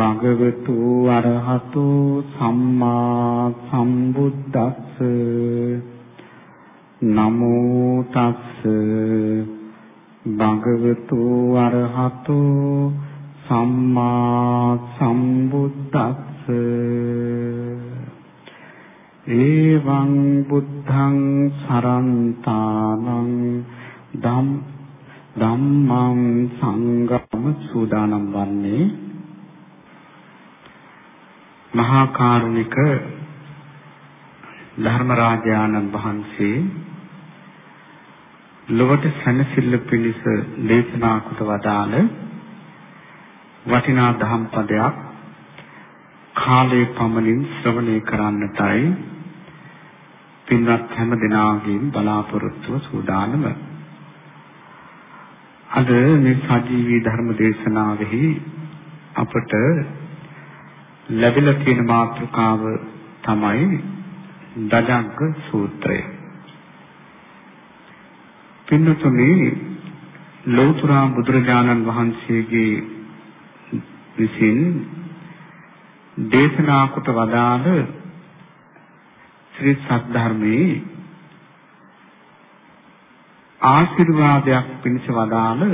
භගවතු අරහතෝ සම්මා සම්බුද්දස්ස. නමෝ තස් භගවතු අරහතෝ සම්මා සම්බුද්දස්ස. ඒවං බුද්ධං සරන්තානං ධම් ධම්මං සංගම සූදානම් වන්නේ මහා කරුණික ධර්මරාජානන් වහන්සේ ලොවට සැනසෙල්ල පිණිස දේශනා කොට වදාළ වටිනා ධම් පදයක් කාලේ පමණින් ශ්‍රවණය කරන්නටයි පින්වත් හැම දෙනාගේම බලාපොරොත්තුව සූදානම. අද මේ සජීවී ධර්ම දේශනාවෙහි අපට ලැබිලා තියෙන මාතෘකාව තමයි දජග්ග සූත්‍රය. පින්නතුනි ලෞතර බුදුරජාණන් වහන්සේගේ විසින් දේශනා කොට වදාළ ශ්‍රී සද්ධර්මයේ ආශිර්වාදයක් පිණිස වදාළ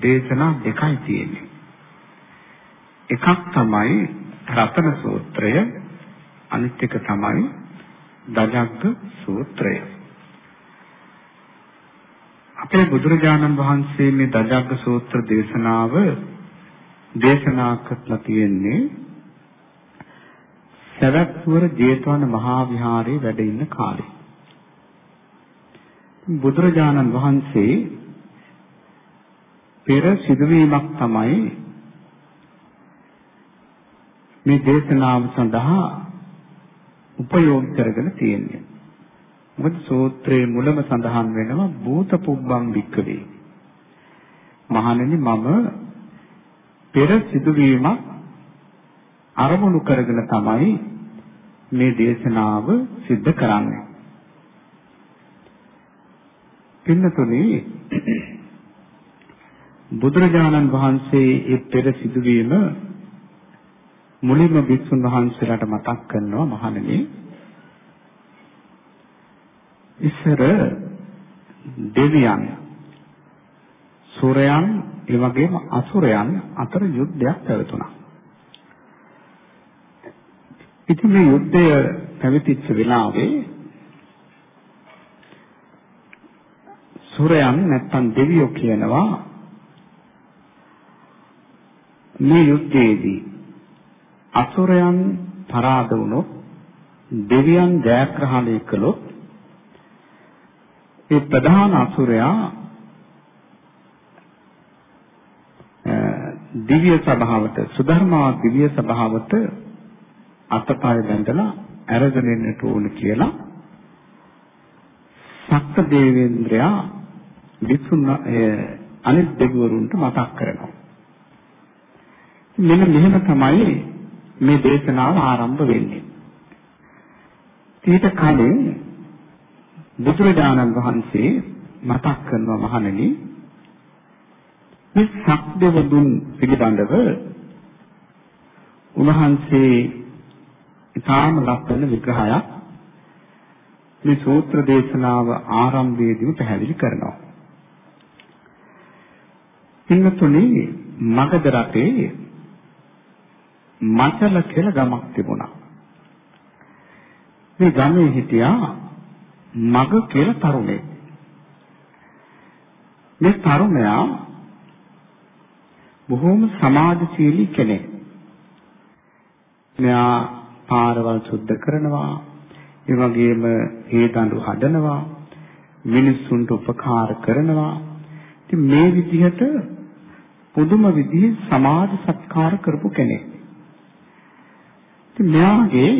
දේශනා දෙකයි තියෙන්නේ. එකක් තමයි රතන සූත්‍රය අනිත් එක තමයි දජග්ග සූත්‍රය. අපේ බුදුරජාණන් වහන්සේ මේ දජග්ග සූත්‍ර දේශනාව දේශනා කරලා තියෙන්නේ සවැත්නුවර ජේතවන මහා විහාරයේ වැඩ ඉන්න කාලේ. බුදුරජාණන් වහන්සේ පෙර සිදුවීමක් තමයි මේ දේශනාව සඳහා උපයෝග කරගෙන තියෙන්නේ. මොකද සූත්‍රයේ මුලම සඳහන් වෙනවා භූත පුබ්බං වික්කවේ. මහණෙනි මම පෙර සිදුවීමක් අරමුණු කරගෙන තමයි මේ දේශනාව සිද්ධ කරන්නේ. පින්නතුනේ බුදුරජාණන් වහන්සේ ඒ පෙර සිදුවීම මුලින්ම භික්ෂුන් වහන්සේලාට මතක් කරනවා මහණෙනි ඉස්සර දෙවියන් සූරයන් ඒ වගේම අසුරයන් අතර යුද්ධයක් පැවතුණා. ඉතින් මේ යුද්ධය පැවතිච්ච වෙලාවේ සුරයන් නැත්තම් දෙවියෝ කියනවා මේ යුද්ධයේදී අසුරයන් පරාද වුණොත් දෙවියන් ජයග්‍රහණය කළොත් ඒ ප්‍රධාන අසුරයා දිව්‍ය සභාවට සුධර්මා දිව්‍ය සභාවට අතපය බැඳලා අරගෙන එන්නට ඕන කියලා සක්ත දේවේන්ද්‍රයා විසුණ අනිත් දෙවිවරුන්ට මතක් කරනවා. මෙන්න මෙහෙම තමයි මේ දේශනාව ආරම්භ වෙන්නේ. ඊට කලින් බුදුරජාණන් වහන්සේ මතක් කරනවා මහණෙනි මේ සක්දෙවදුන් පිළිබඳව උන්වහන්සේ ඉතාම ලස්සන විග්‍රහයක් මේ සූත්‍ර දේශනාව ආරම්භයේදීම පැහැදිලි කරනවා. පින්නතුනේ මගධ රටේ මතල කියලා ගමක් තිබුණා. මේ ගමේ හිටියා මග කියලා තරුණයෙක්. මේ තරුණයා බොහෝම සමාජශීලී කෙනෙක්. මෙයා පාරවල් සුද්ධ කරනවා, ඒ වගේම ඒ දඬු හදනවා, මිනිස්සුන්ට උපකාර කරනවා. ඉතින් මේ විදිහට පුදුම විදිහේ සමාජ සත්කාර කරපු කෙනෙක්. ඉතින් මෙයාගේ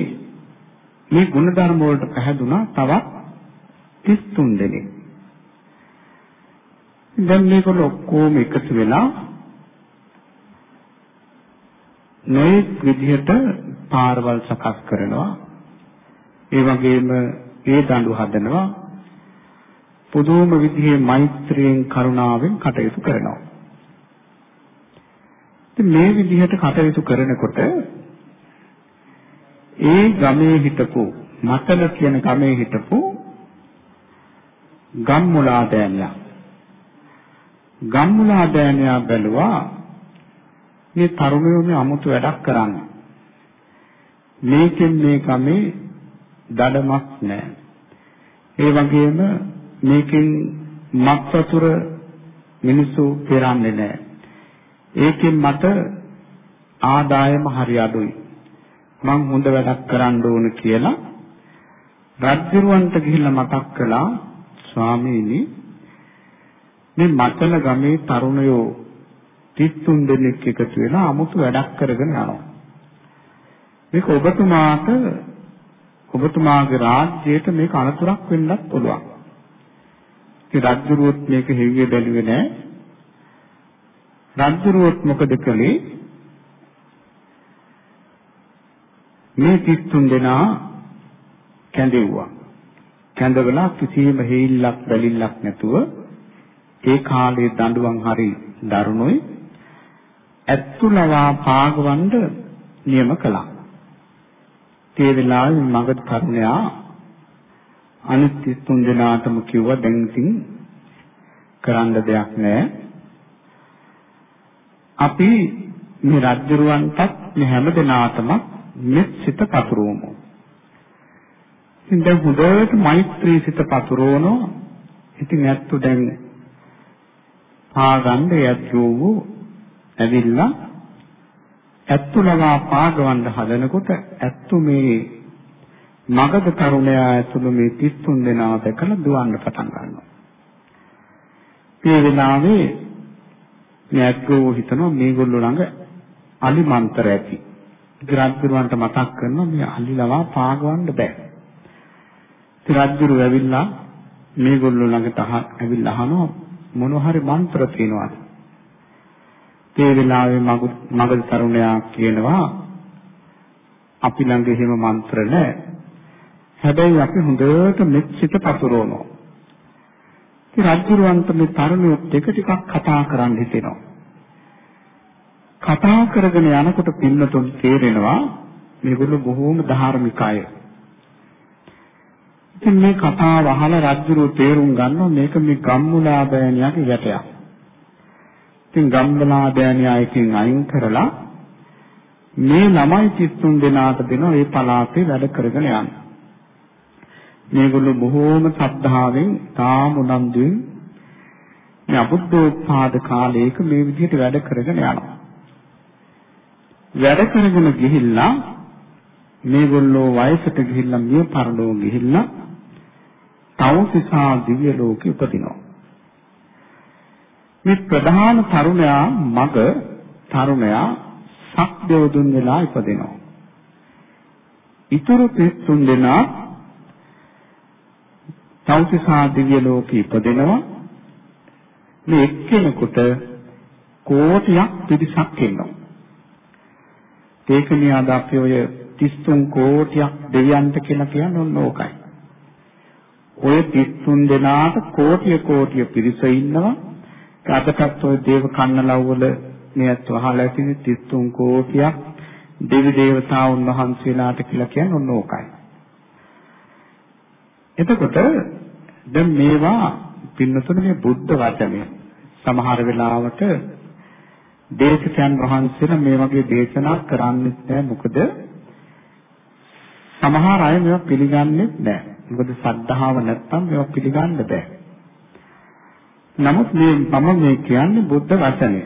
මේ ගුණධර්ම වලට පැහැදුනා තවත් 33 දෙනෙක්. දැන් මේගොල්ලෝ ඔක්කොම එකතු වෙලා නොයෙක් විදිහට පාරවල් සකස් කරනවා. ඒ වගේම ඒ දඬු හදනවා. පුදුම විදිහේ මෛත්‍රියෙන් කරුණාවෙන් කටයුතු කරනවා. ඉතින් මේ විදිහට කටයුතු කරනකොට ඒ ගමේ හිටපු මතල කියන ගමේ හිටපු ගම්මුලා දෑනියා. ගම්මුලා දෑනියා බැලුවා මේ තරුණයෝ මේ අමුතු වැඩක් කරන්නේ. මේකෙන් මේ ගමේ දඩමක් නැහැ. ඒ වගේම මේකෙන් මත් වතුර මිනිස්සු පෙරන්නේ නැහැ. ඒකෙන් මට ආදායම හරි අඩුයි. මං හොඳ වැඩක් කරන්න ඕන කියලා රජුරවන්ට ගිහිල්ලා මතක් කළා ස්වාමීනි මේ මතල ගමේ තරුණයෝ 33 දෙනෙක් එකතු වෙලා 아무තු වැඩක් කරගෙන යනවා. මේක ඔබතුමාට ඔබතුමාගේ රාජ්‍යයට මේක අනතුරක් වෙන්නත් පුළුවන්. ඉතින් රජුරුවොත් මේක හෙව්වේ බැලුවේ නැහැ. රජුරුවොත් මොකද කළේ? මේ 33 දෙනා කැඳෙව්වා. කැඳවලා කිසිම හේිල්ලක් බැලිල්ලක් නැතුව ඒ කාලේ දඬුවම් හරි දරුණුයි ඇත්තුලවා පාගවන්න නියම කළා. ඒ වෙලාවේ මගධ තරුණයා අනිත් 33 දෙනාටම කිව්වා දැන් ඉතින් කරන්න දෙයක් නැහැ අපි මේ රජ්ජුරුවන්ටත් මේ හැම දිනාටම මෙත් සිත පතුරවමු. ඉතින් දැන් හොඳට මෛත්‍රී සිත පතුරවනවා. ඉතින් ඇත්තු දැන් පාගන්න යද්දෝ ඇවිල්ලා ඇත්තු ලවා පාගවන්න හදනකොට ඇත්තු මේ මගධ තරුණයා ඇතුළු මේ 33 දෙනා දැකලා දුවන්න පටන් ගන්නවා. මේ වෙලාවේ න්‍යාග්‍රෝ හිතනවා මේගොල්ලෝ ළඟ අලි මන්ත්‍ර ඇති. ග්‍රාන්තිරුවන්ට මතක් කරනවා මේ අලි ලවා පාගවන්න බෑ. ඉතින් රජුරු ඇවිල්ලා මේගොල්ලෝ ළඟට ඇවිල්ලා අහනවා මොන හරි මන්ත්‍ර තියෙනවද? ඒ වෙලාවේ මගද තරුණයා කියනවා අපි ළඟ එහෙම මන්ත්‍ර නැහැ. හැබැයි අපි හොඳට මෙච්චිත පතුරවනවා. ඉතින් රජුරවන්ට මේ තරුණයොත් එක ටිකක් කතා කරන්න හිතෙනවා. කතා කරගෙන යනකොට පින්නතුන් තේරෙනවා මේගොල්ලෝ බොහෝම ධාර්මික අය. ඉතින් මේ කතාව අහලා රජුරෝ තේරුම් ගන්නවා මේක මේ ගම්මුලා බෑනියාගේ යටයක්. ඉතින් ගම්මුලා බෑනියා එකෙන් අයින් කරලා මේ ළමයි 33 දෙනාට දෙනවා ඒ පළාතේ වැඩ කරගෙන යන්න. මේගොල්ලෝ බොහෝම ශ්‍රද්ධාවෙන් තාම උනන්දුවෙන් මේ අබුද්ධෝත්පාද කාලයක මේ විදිහට වැඩ කරගෙන යනවා. වැඩ කරගෙන ගිහිල්ලා මේගොල්ලෝ වයසට ගිහිල්ලා මිය පරලෝ ගිහිල්ලා තවසිසා දිව්‍ය ලෝකෙ උපදිනවා. මේ ප්‍රධාන තරුණයා මග තරුණයා සක්දේවදුන් වෙලා ඉපදෙනවා. ඊතුරු 33 දෙනා තවතිසා දිව්‍ය ලෝකෙ ඉපදෙනවා මේ එක්කෙනෙකුට කෝටියක් පිරිසක් ඉන්නවා ඒකනේ අද අපි ඔය 33 කෝටියක් දෙවියන්ට කියලා කියන්නේ ඔන්න ඕකයි. ඔය 33 දෙනාට කෝටිය කෝටිය පිරිස ඉන්නවා. අදටත් ඔය දේව කන්නලව් වල මේත් අහලා තියෙන 33 කෝටියක් දෙවි දේවතාවුන් වහන්සේලාට කියලා කියන්නේ ඔන්න ඕකයි. එතකොට දැන් මේවා පින්නතුනේ මේ බුද්ධ වචනය. සමහර වෙලාවට දේශකයන් වහන්සේලා මේ වගේ දේශනා කරන්නේ නැහැ මොකද සමහර අය මේවා පිළිගන්නේ නැහැ. මොකද ශ්‍රද්ධාව නැත්තම් මේවා පිළිගන්න බෑ. නමුත් මේ මම මේ කියන්නේ බුද්ධ වචනය.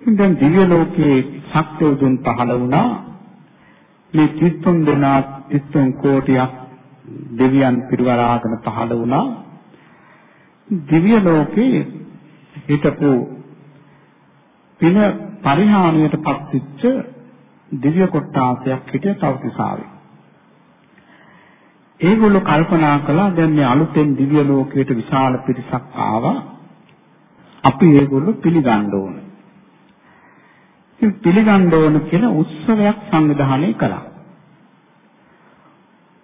දැන් දිව්‍ය ලෝකයේ ශක්තිය උදුන් පහළ වුණා. මේ 33 දෙනා 33 කෝටියක් දෙවියන් පිරිවරාගෙන පහළ වුණා. දිව්‍ය ලෝකේ හිටපු පින පරිහානියටපත් වෙච්ච දිව්‍ය කොට්ටාසයක් හිටිය තවතිසාවේ. ඒගොල්ලෝ කල්පනා කළා දැන් මේ අලුතෙන් දිව්‍ය ලෝකයට විශාල පිරිසක් ආවා. අපි ඒගොල්ලෝ පිළිගන්න ඕන. ඉතින් පිළිගන්න ඕන කියලා උත්සවයක් සංවිධානය කළා.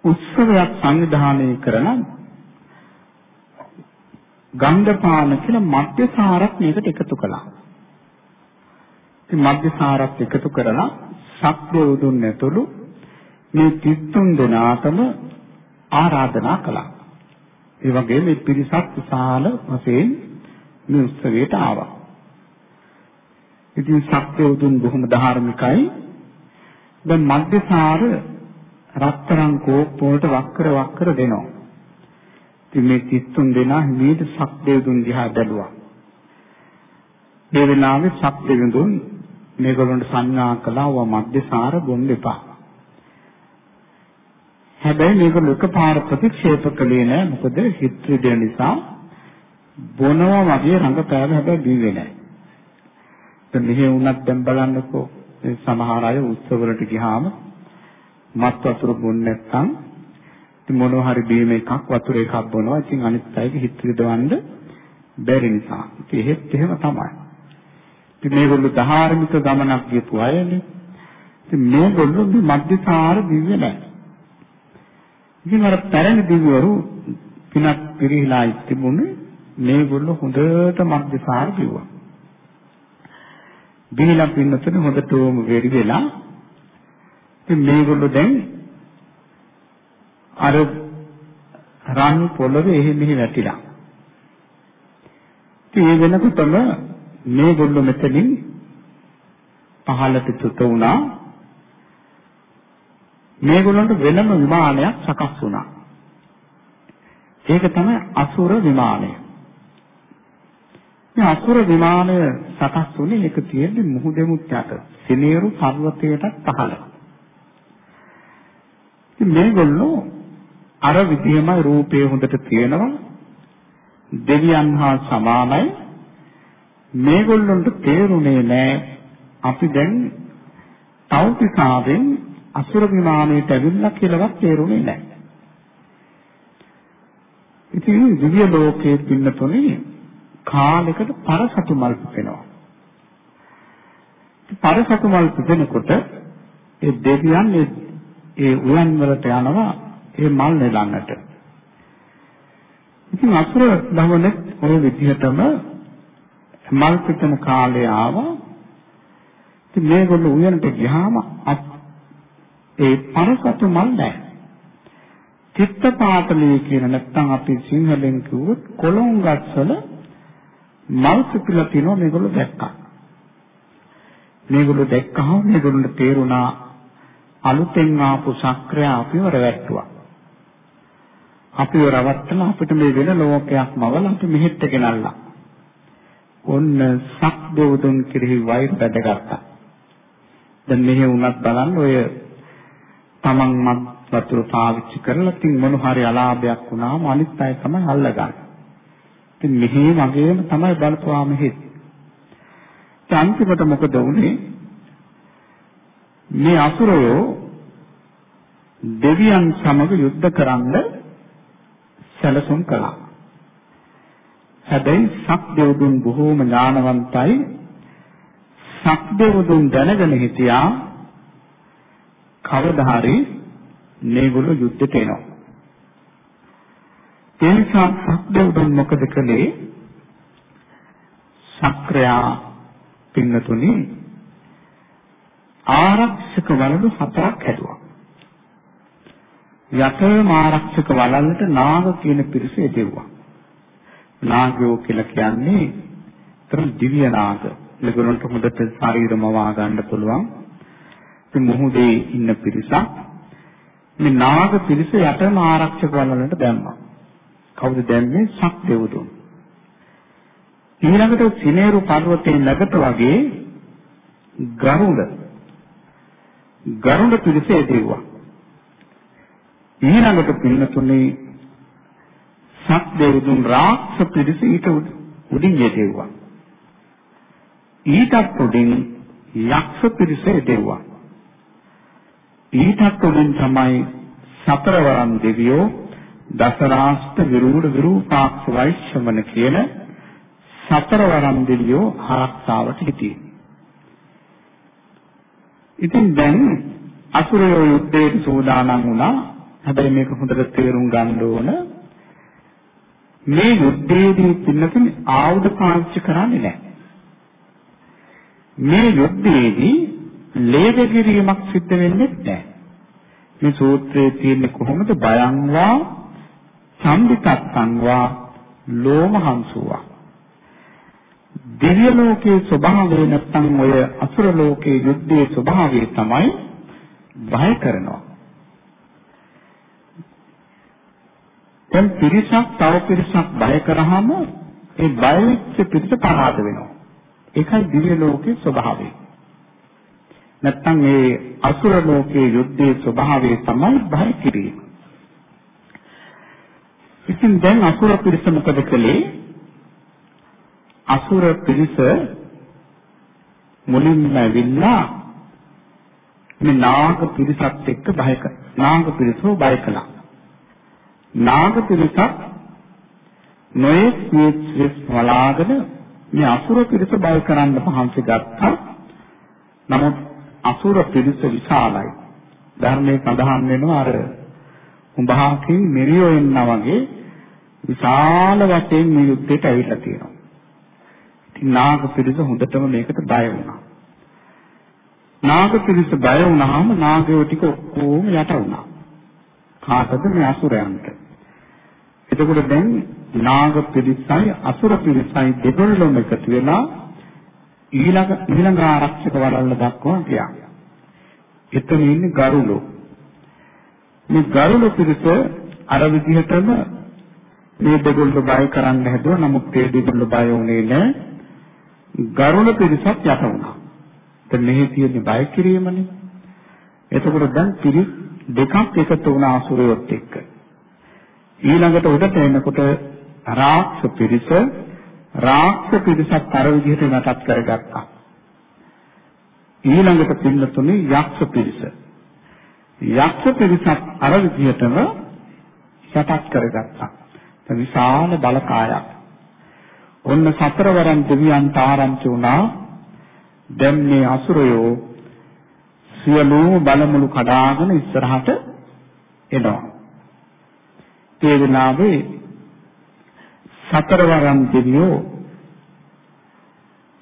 උත්සවයක් සංවිධානය කරන ගන්ධපාන කියලා මධ්‍යසාරක් මේකට එකතු කළා. ඉතින් මධ්‍යසාරක් එකතු කරලා සක්‍ර උදුන් ඇතුළු මේ 33 දෙනාටම ආරාධනා කළා. ඒ වගේම මේ පිරිසක් විශාල වශයෙන් මේ උත්සවයට ආවා. ඉතින් සක්‍ර උදුන් බොහොම ධාර්මිකයි. දැන් මධ්‍යසාර රත්තරන් කෝප්ප වලට වක්කර වක්කර දෙනවා. ඉතින් මේ 33 දෙනා හිමීට සක්දේවුන් දිහා බැලුවා. මේ වෙලාවේ සක්දේවුන් මේගොල්ලන්ට සංඥා කළා ව මධ්‍යසාර බොන්න එපා. හැබැයි මේගොල්ලෝ එකපාර ප්‍රතික්ෂේප කළේ නෑ මොකද හිත රිදෙන නිසා බොනවා වගේ රඟපෑව හැබැයි බිව්වේ නෑ. දැන් මෙහෙ වුණත් දැන් බලන්නකෝ සමහර අය උත්සවවලට ගියාම මත් වතුර බොන්නේ නැත්නම් ඉතින් මොනවා හරි බීම එකක් වතුර එකක් බොනවා. ඉතින් අනිත් අයගේ හිත රිදවන්න බැරි නිසා. ඉතින් එහෙත් එහෙම තමයි. ඉතින් මේගොල්ලෝ ධාර්මික ගමනක් ගියපු අයනේ. ඉතින් මේගොල්ලෝ මේ මධ්‍යසාර දිව්‍ය නැහැ. ඉතින් අර පැරණි දිව්‍යවරු පිනක් පිරිහිලා තිබුණේ මේගොල්ලෝ හොඳට මධ්‍යසාර කිව්වා. බිහිලා පින්නතට හොඳටම වෙරි වෙලා ඉතින් මේගොල්ලෝ දැන් අර රන් පොළවේ එහෙ මෙහෙ වැටිලා. ඉතින් ඒ වෙනකොටම මේගොල්ලෝ මෙතනින් පහළට චුත වුණා. මේගොල්ලන්ට වෙනම විමානයක් සකස් වුණා. ඒක තමයි අසුර විමානය. මේ අසුර විමානය සකස් වුණේ ඒක තියෙන්නේ මුහුදෙමුත් යට සිනේරු පර්වතයට පහළ. ඉතින් මේගොල්ලෝ අර විදිහම රූපය හොඳට තියෙනවා දෙවියන් හා සමානයි මේගොල්ලන්ට තේරුනේ නෑ අපි දැන් තෞතිසාවෙන් අසුර විමානයට ඇවිල්ලා කියලාවත් තේරුනේ නෑ. ඉතින් දිව්‍ය ලෝකයේ පින්නතුනේ කාලයකට පරසතු මල් පිපෙනවා. පරසතු මල් පිපෙනකොට ඒ දෙවියන් ඒ උයන් වලට යනවා ඒ මල් නෙලන්නට. ඉතින් අසුර දවනේ ඔය විදිහටම මල් පිටන කාලේ ආවා. ඉතින් මේගොල්ලෝ උයනට ගියාම ඒ පරසතු මල් නැහැ. චිත්තපාටලී කියන නැත්නම් අපි සිංහලෙන් කිව්වොත් කොළොන් ගස්වල මල් පිපිලා තිනවා මේගොල්ලෝ දැක්කා. මේගොල්ලෝ දැක්කහම මේගොල්ලන්ට තේරුණා අලුතෙන් ආපු සක්‍රය අපිව රැවට්ටුවා. අපිව රවට්ටලා අපිට මේ වෙන ලෝකයක් මවලා අපි මෙහෙට ගෙනල්ලා. ඔන්න සක්දෝදුන් කෙරෙහි වෛර බැඳගත්තා. දැන් මෙහෙ වුණත් බලන්න ඔය තමන් මත් වතුර පාවිච්චි කරලා තින් මොන හරි අලාභයක් වුණාම අනිත් අය තමයි අල්ලගන්නේ. ඉතින් මෙහි වගේම තමයි බලපුවාම හිත. අන්තිමට මොකද වුනේ? මේ අසුරයෝ දෙවියන් සමග යුද්ධ කරන්න සැලසුම් කළා. හැබැයි සක්දෙවුදුන් බොහෝම ඥානවන්තයි. සක්දෙවුදුන් දැනගෙන හිටියා කවදා හරි මේගොල්ලෝ යුද්ධයට එනවා. ඒ නිසා සක්දෙවුදුන් මොකද කළේ? සක්‍රයා පින්නතුනි ආරක්ෂක වළලු හතරක් හැදුවා. යටම ආරක්ෂක වළල්ලට නාග කියන පිරිස එදෙව්වා. නාගයෝ කියලා කියන්නේ තම දිව්‍ය නාග. ඒගොල්ලන්ට හොඳට ශරීරම වා ගන්න පුළුවන්. ඉතින් මොහොතේ ඉන්න පිරිසක් මේ නාග පිරිස යටම ආරක්ෂක වළල්ලට දැම්මා. කවුද දැම්මේ? සක් දෙවුදුන්. ඊළඟට සිනේරු පර්වතයේ නැගත වගේ ගරුඩ ගරුඩ පිරිස එදෙව්වා. ඊළඟට පින්නතුනේ සත් දෙවිදුන් රාක්ෂ පිරිස ඊට උඩින් යෙදෙව්වා. ඊටත් උඩින් යක්ෂ පිරිස යෙදෙව්වා. ඊටත් උඩින් තමයි සතරවරන් දෙවියෝ දසරාෂ්ට විරූඪ විරූපාක්ෂ වෛශ්‍රමණ කියන සතරවරන් දෙවියෝ ආරක්ෂාවට හිටියේ. ඉතින් දැන් අසුරයෝ යුද්ධයට සූදානම් වුණා. හැබැයි මේක හොඳට තේරුම් ගන්න ඕන. මේ යුද්ධයේදී පින්නතුනි ආයුධ පාවිච්චි කරන්නේ නැහැ. මේ යුද්ධයේදී ලේදගිරීමක් සිද්ධ වෙන්නේ නැහැ. මේ සූත්‍රයේ තියෙන්නේ කොහොමද බයංවා සම්විතස්සංවා ලෝමහංසුවා දිව්‍ය ලෝකයේ ස්වභාවය නැත්නම් ඔය අසුර ලෝකයේ යුද්ධයේ ස්වභාවය තමයි බය කරනවා. දැන් පිරිසක් තව පිරිසක් බය කරාම ඒ බය වෙච්ච පිරිස පරාද වෙනවා. ඒකයි දිව්‍ය ලෝකයේ ස්වභාවය. නැත්නම් මේ අසුර ලෝකයේ යුද්ධයේ ස්වභාවය තමයි බය කිරීම. ඉතින් දැන් අසුර පිරිස මොකද කළේ? අසුර පිරිස මුලින්ම ඇවිල්ලා මේ නාග පිරිසත් එක්ක බය කළා. නාග පිරිසව බය කළා. නාග පිරිසක් නොයෙක් විශ්වස් වලාගෙන මේ අසුර පිරිස බය කරන්න පහන්සි ගත්තා. නමුත් අසුර පිරිස විශාලයි. ධර්මයේ සඳහන් වෙනවා අර උඹහාකින් මෙරියෝ එන්නා වගේ විශාල වශයෙන් මේ යුද්ධයට ඇවිල්ලා තියෙනවා. නාග පිරිස හොඳටම මේකට බය වුණා. නාග පිරිස බය වුණාම නාගයෝ ටික ඔක්කොම යට වුණා. කාටද මේ අසුරයන්ට. එතකොට දැන් නාග පිරිසයි අසුර පිරිසයි දෙගොල්ලොම එකතු වෙලා ඊළඟ ඊළඟ ආරක්ෂක වලල්ල දක්වා ගියා. එතන ඉන්නේ ගරුලෝ. මේ ගරුලෝ පිරිස අර විදිහටම මේ දෙගොල්ලෝ බය කරන්න හැදුවා. නමුත් ඒ දෙගොල්ලෝ බය වුණේ නැහැ. ගරුණ පිරිසක් යට වුණා. දැන් මෙහි තියෙන්නේ බය කිරීමනේ. එතකොට දැන් පිරිස් දෙකක් එකතු වුණා අසුරයොත් එක්ක. ඊළඟට උඩට එනකොට රාක්ෂ පිරිස රාක්ෂ පිරිසක් අර විදිහට නටත් කරගත්තා. ඊළඟට පින්නතුනේ යක්ෂ පිරිස. යක්ෂ පිරිසක් අර විදිහටම යටත් කරගත්තා. විශාල බලකායක්. ඔන්න සතරවරන් දෙවියන්ට ආරංචි වුණා දැන් මේ අසුරයෝ සියලුම බලමුළු කඩාගෙන ඉස්සරහට එනවා. ඒ වෙලාවේ සතරවරන් දෙවියෝ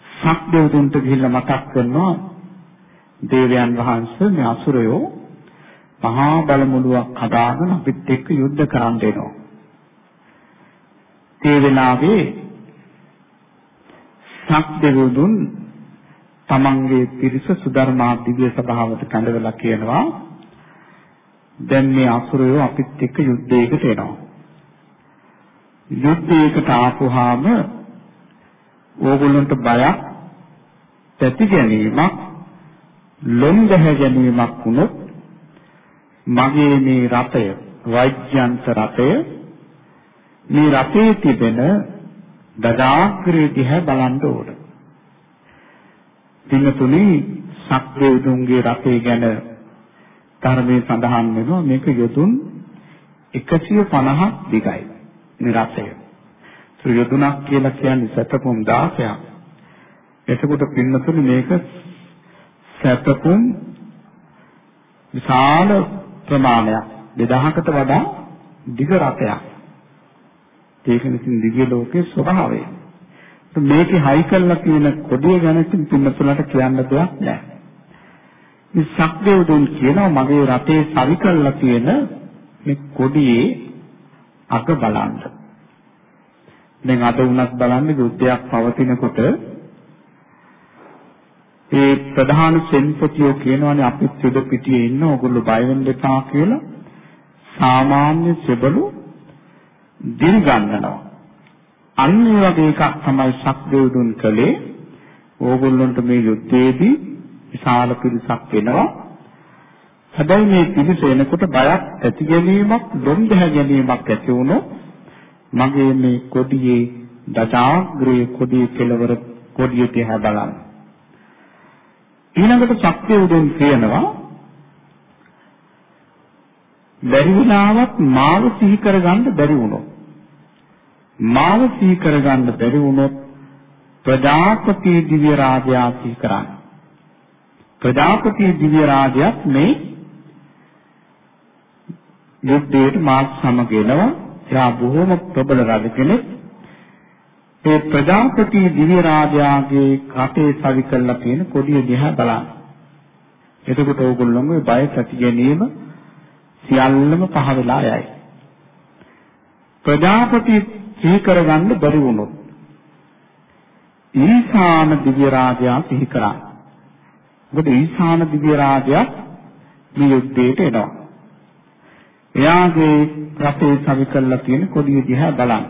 සක්දෙවුන්ට ගිහිල්ලා මතක් කරනවා දේවයන් වහන්සේ මේ අසුරයෝ මහා බලමුළුවක් හදාගෙන අපිත් එක්ක යුද්ධ කරන්න එනවා. ඒ වෙලාවේ සක්දෙවිඳුන් තමන්ගේ පිරිස සුධර්මා දිව්‍ය සභාවට කැඳවලා කියනවා දැන් මේ අසුරයෝ අපිත් එක්ක යුද්ධයකට එනවා යුද්ධයකට ආපුවාම ඕගොල්ලන්ට බයක් තැති ගැනීමක් ලොම් දැහ ගැනීමක් වුණොත් මගේ මේ රතය වෛද්‍යන්ත රතය මේ රතේ තිබෙන දදාග්‍රේ දිහා බලන්න ඕන. පින්නතුනි සක්දේවුන්ගේ රතේ ගැන ධර්මයේ සඳහන් වෙනවා මේක යොදුන් 150ක් දිගයි. මේ රතය. ඒ යොදුනක් කියලා කියන්නේ සතපොම් 16ක්. එතකොට පින්නතුනි මේක සතපොම් විශාල ප්‍රමාණයක් 2000කට වඩා දිග රතයක්. ඒක නිසින් දිව්‍ය ලෝකයේ ස්වභාවය. මේකේ හයි කරලා තියෙන කොඩිය ගැන පින්නතුලට කියන්න දෙයක් නැහැ. මේ සක්දේවතුන් කියනවා මගේ රතේ සවි කරලා තියෙන මේ කොඩියේ අග බලන්න. දැන් අද වුණත් බලන්න යුද්ධයක් පවතිනකොට ඒ ප්‍රධාන සෙන්පතියෝ කියනවානේ අපිත් යුද පිටියේ ඉන්න ඕගොල්ලෝ බය වෙන්න එපා කියලා සාමාන්‍ය සෙබළු දිල් ගන්නනවා. අන්න ඒ වගේ එකක් තමයි ශක්දේවුන් කළේ. ඕගොල්ලන්ට මේ යුද්ධයේදී විශාල පිරිසක් එනවා. හැබැයි මේ පිරිස එනකොට බයක් ඇති ගැනීමක්, දොම් දැහ ගැනීමක් ඇති වුණොත් මගේ මේ කොඩියේ දජාග්‍රේ කොඩියේ කෙලවර කොඩිය දිහා බලන්න. ඊළඟට ශක්දේවුන් කියනවා බැරි වුණාවත් මාව සිහි කරගන්න බැරි වුණොත් මාව සිහි කරගන්න බැරි වුණොත් ප්‍රජාපති දිව්‍ය රාජයා සිහි කරන්න. ප්‍රජාපති දිව්‍ය රාජයාත් මේ යුද්ධයට මාත් සමග එනවා. එයා බොහොම ප්‍රබල රජ කෙනෙක්. ඒ ප්‍රජාපති දිව්‍ය රාජයාගේ කටේ සවි කරලා තියෙන කොඩිය දිහා බලන්න. එතකොට ඕගොල්ලෝම බය ඇති ගැනීම සියල්ලම පහ වෙලා යයි. ප්‍රජාපති සිහි කරගන්න බැරි වුණොත් ඊසාන දිව්‍ය රාජයා සිහි කරා. මොකද ඊසාන දිව්‍ය රාජයා මේ යුද්ධයට එනවා. එයාගේ රටේ සවි කරලා තියෙන කොඩිය දිහා බලන්න.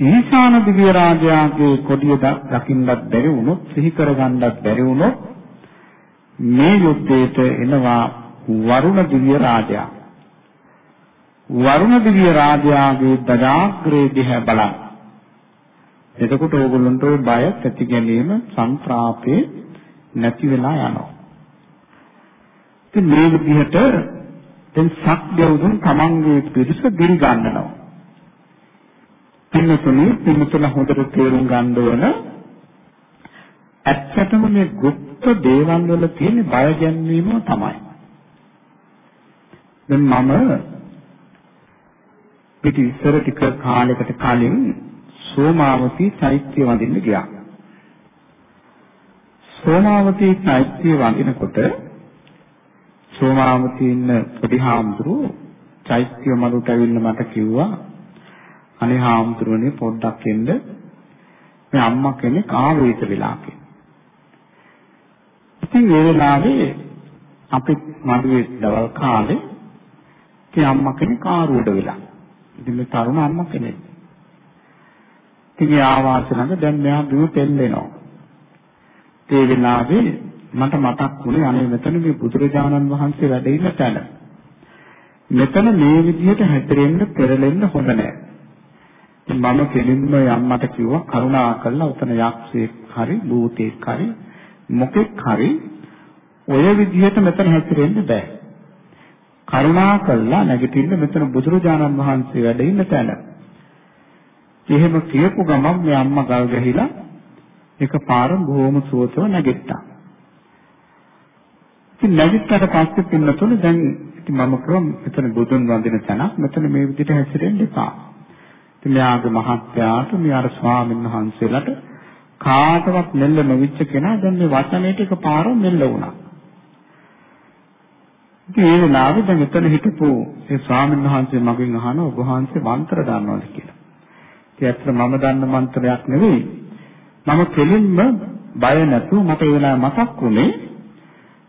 ඊසාන දිව්‍ය රාජයාගේ කොඩිය දකින්නත් බැරි වුණොත් සිහි කරගන්නත් බැරි වුණොත් මේ යුද්ධයට එනවා වරුණ දිව්‍ය රාජයා. වරුණ දිව්‍ය රාජයාගේ දඩාග්‍රේ දිහා බලන්න. එතකොට ඕගොල්ලන්ට ওই බය ඇති ගැනීම සංත්‍රාපේ නැති වෙලා යනවා. ඉතින් මේ විදිහට දැන් සක්දෙවුන් තමන්ගේ පිරිස දිරි ගන්නවා. පින්නතුනේ පින්නතුල හොඳට තේරුම් ගන්න ඕන ඇත්තටම මේ গুপ্ত දේවල් වල තියෙන බය ගැන්වීම තමයි. දැන් මම පිටි ඉස්සර ටික කාලයකට කලින් සෝමාවතී චෛත්‍ය වඳින්න ගියා. සෝමාවතී චෛත්‍ය වඳිනකොට සෝමාවතී ඉන්න පොඩි හාමුදුරුවෝ චෛත්‍ය මළුට ඇවිල්ලා මට කිව්වා අනේ හාමුදුරුවනේ පොඩ්ඩක් එන්න මේ අම්මා කෙනෙක් ආවේශ වෙලා කියලා. ඉතින් ඒ වෙලාවේ අපි මඩුවේ දවල් කාලේ ඉතින් අම්මා කෙනෙක් ආරුවඩ වෙලා. ඉතින් මේ තරුණ අම්මා කෙනෙක්. ඉතින් ආවාස ළඟ දැන් මෙයා බිම පෙල්ලෙනවා. ඒ වෙලාවේ මට මතක් වුණේ අනේ මෙතන මේ බුදුරජාණන් වහන්සේ වැඩ ඉන්න තැන. මෙතන මේ විදිහට හැතරෙන්න පෙරලෙන්න හොඳ නැහැ. මම කෙලින්ම යම්මට කිව්වා කරුණා කරලා උතන යක්ෂයෙක් හරි භූතයෙක් හරි මොකෙක් හරි ඔය විදිහට මෙතන හැතරෙන්න බෑ. කරුණා කළා නැගිටින්න මෙතන බුදුරජාණන් වහන්සේ වැඩ ඉන්න තැන. එහෙම කියපු ගමන් මේ අම්මා ගල් ගහිලා එකපාර බොහොම සුවතව නැගිට්ටා. ඉතින් නැගිට්ටට පස්සේ පින්නතුනේ දැන් ඉතින් මම කිව්වා මෙතන බුදුන් වඳින තැනක් මෙතන මේ විදිහට හැසිරෙන්න එපා. ඉතින් මෙයාගේ මහත්යාට මේ අර ස්වාමීන් වහන්සේලාට කාටවත් මෙල්ල නොවිච්ච කෙනා දැන් මේ වචනේට එකපාර මෙල්ල වුණා. ඉතින් ඒ වෙලාවේ දැන් එතන හිටපු ඒ ස්වාමීන් වහන්සේ මගෙන් අහනවා ඔබ වහන්සේ මන්ත්‍ර දන්නවද කියලා. ඉතින් ඇත්තට මම දන්න මන්ත්‍රයක් නෙවෙයි. මම කෙලින්ම බය නැතුව මට ඒ වෙලාවේ මතක් වුණේ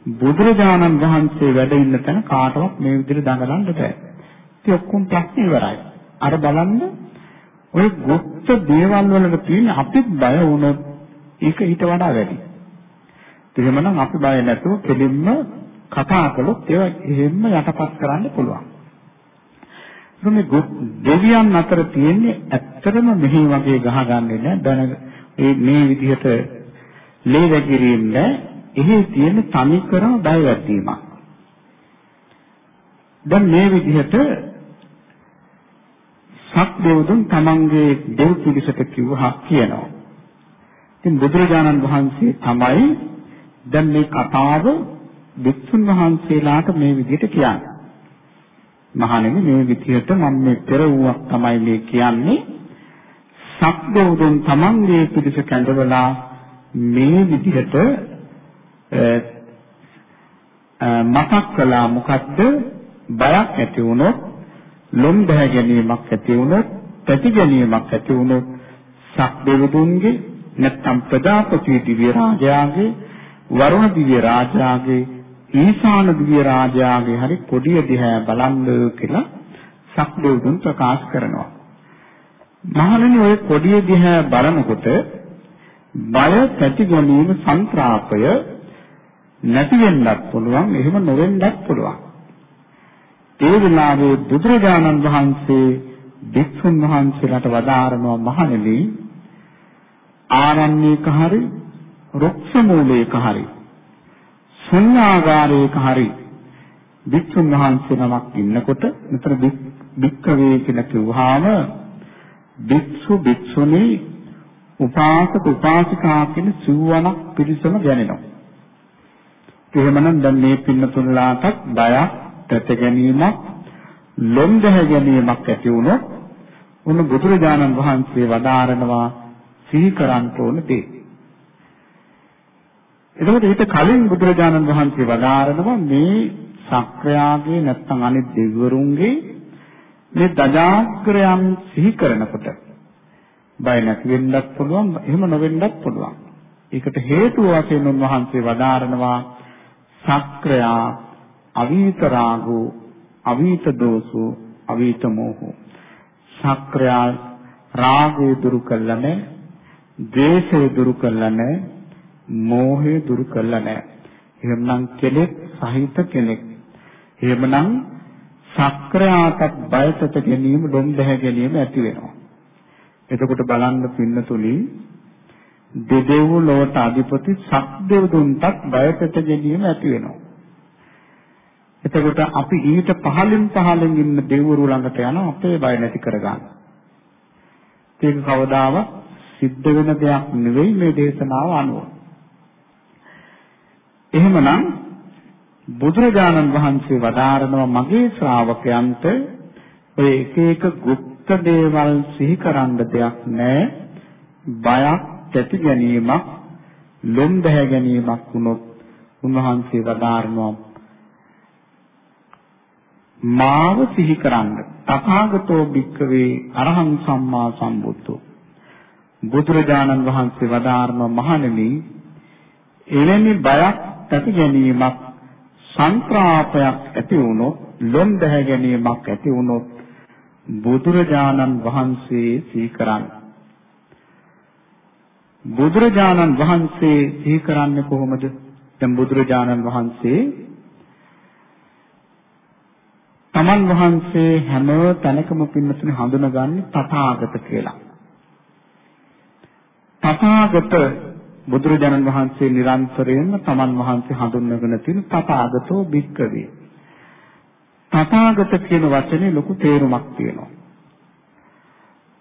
බුදුරජාණන් වහන්සේ වැඩ ඉන්න තැන කාටවත් මේ විදිහට දඟලන්න බෑ. ඉතින් ඔක්කොම ප්‍රශ්න ඉවරයි. අර බලන්න ඔය ගොත්ත දේවල් වලට තියෙන අපිත් බය වුණොත් ඒක ඊට වඩා වැඩි. එහෙමනම් අපි බය නැතුව කෙලින්ම කතා කළොත් ඒවා එහෙම්ම යටපත් කරන්න පුළුවන්. මේ දෙවියන් අතර තියෙන්නේ ඇත්තටම මෙහි වගේ ගහගන්නේ නැහැ දැන මේ විදිහට ලේ වැగిරීම නෑ. එහි තියෙන තනිකරම බයවැද්දීමක්. දැන් මේ විදිහට සක් දෙවුදුන් තමන්ගේ දෙව් පිළිසට කිව්වා කියනවා. ඉතින් බුදුරජාණන් වහන්සේ තමයි දැන් මේ කතාව වික්ෂුන් වහන්සේලාට මේ විදිහට කියන්නේ. මහණෙනි මේ විදිහට මම මේ පෙරවුවක් තමයි මේ කියන්නේ. සක්දෝදුන් තමන්ගේ පිළිස කැඳවලා මේ විදිහට මතක් කළා මොකද්ද බයක් ඇති වුණොත් ලොම් දැහ ගැනීමක් ඇති වුණොත් පැති ගැනීමක් ඇති වුණොත් සක්දෙවතුන්ගේ නැත්නම් ප්‍රජාපති දිව්‍ය රාජයාගේ වරුණ දිව්‍ය රාජයාගේ ඊශාන දිව්‍ය රාජයාගේ හරි කොඩිය දිහා බලන්න කියලා සක්දෙවතුන් ප්‍රකාශ කරනවා. මහණෙනි ඔය කොඩිය දිහා බලනකොට බය පැති ගැනීම සංත්‍රාපය නැති වෙන්නත් පුළුවන් එහෙම නොවෙන්නත් පුළුවන්. ඒ වෙලාවේ බුදුරජාණන් වහන්සේ භික්ෂුන් වහන්සේලාට වදාारणව මහණෙනි ආරණ්‍යක හරි රුක්ෂ මූලයක හරි ශුන්‍යාගාරයක හරි භික්ෂුන් වහන්සේ නමක් ඉන්නකොට මෙතන භික්කවේ කියලා කිව්වහම භික්ෂු භික්ෂුණී උපාසක උපාසිකා කියන සිව්වණක් පිරිසම දැනෙනවා. එහෙමනම් දැන් මේ පින්නතුන්ලාටත් බයක්, තැත ගැනීමක්, ලොම් දැහ ගැනීමක් ඇති වුණොත් උන් බුදුරජාණන් වහන්සේ වදාරනවා සිහි කරන්න ඕන දේ. එතකොට ඊට කලින් බුදුරජාණන් වහන්සේ වදාරනවා මේ සක්‍රයාගේ නැත්නම් අනිත් දෙවිවරුන්ගේ මේ දජාග්‍රයන් සිහි කරනකොට බය නැති වෙන්නත් පුළුවන් එහෙම නොවෙන්නත් පුළුවන්. ඒකට හේතුව වශයෙන් උන්වහන්සේ වදාරනවා සක්‍රයා අවීත රාගෝ අවීත දෝසෝ අවීත මෝහෝ. සක්‍රයා රාගය දුරු කළා නැහැ ද්වේෂය දුරු කළා නැහැ මෝහය දුරු කළා නැහැ එහෙමනම් කෙලෙස් සහිත කෙනෙක් එහෙමනම් සක්‍රයාටත් බයතට ගැනීම ලොම් දැහැ ගැනීම ඇති වෙනවා එතකොට බලන්න පින්නතුලි දෙදෙව් ලොවට අධිපති සක්දෙව්දුන්ටත් බයතට ගැනීම ඇති වෙනවා එතකොට අපි ඊට පහලින් පහලින් ඉන්න දෙවිවරු ළඟට යනවා අපේ බය නැති කරගන්න. ඒක කවදාවත් සිද්ධ වෙන දෙයක් නෙවෙයි මේ දේශනාව අනුව. එහෙමනම් බුදුරජාණන් වහන්සේ වදාරනවා මගේ ශ්‍රාවකයන්ට ඔය එක එක গুপ্ত දේවල් සිහි කරන්න දෙයක් නැහැ. බයක් ඇති ගැනීමක්, ලොම් බැහැ ගැනීමක් වුණොත් උන්වහන්සේ වදාරනවා මාව සිහි කරන්න. තථාගතෝ භික්ඛවේ අරහං සම්මා සම්බුද්ධෝ බුදුරජාණන් වහන්සේ වදාारण මහණෙනි එවැනි බයක් ඇති ගැනීමක් සංත්‍රාපයක් ඇති වුණොත් ලොම් දැහ ගැනීමක් ඇති වුණොත් බුදුරජාණන් වහන්සේ සිහි කරන්න. බුදුරජාණන් වහන්සේ සිහි කරන්නේ කොහොමද? දැන් බුදුරජාණන් වහන්සේ තමන් වහන්සේ හැම තැනකම පින්නතුනේ හඳුනගන්නේ තථාගත කියලා. තථාගත බුදුරජාණන් වහන්සේ නිරන්තරයෙන්ම තමන් වහන්සේ හඳුන්වගෙන තියෙන තථාගතෝ භික්කවේ. තථාගත කියන වචනේ ලොකු තේරුමක් තියෙනවා.